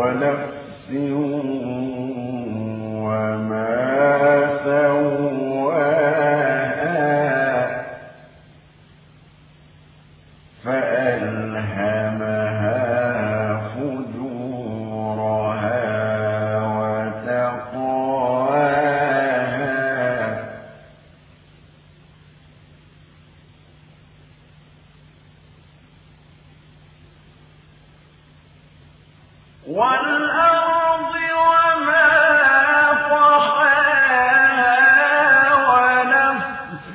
ونفس وما طحاها وَنَفْسٍ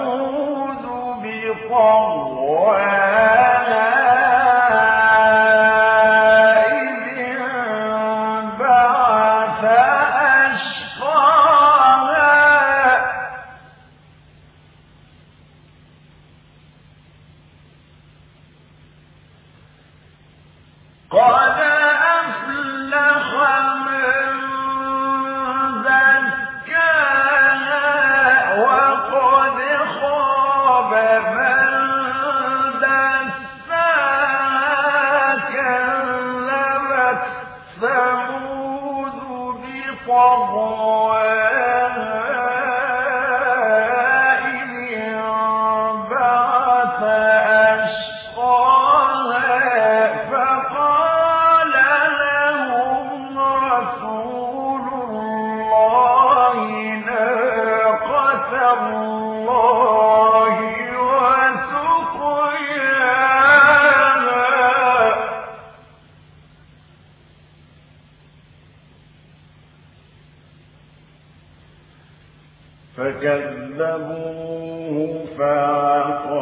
قال طغى فكذبوه فعقروا.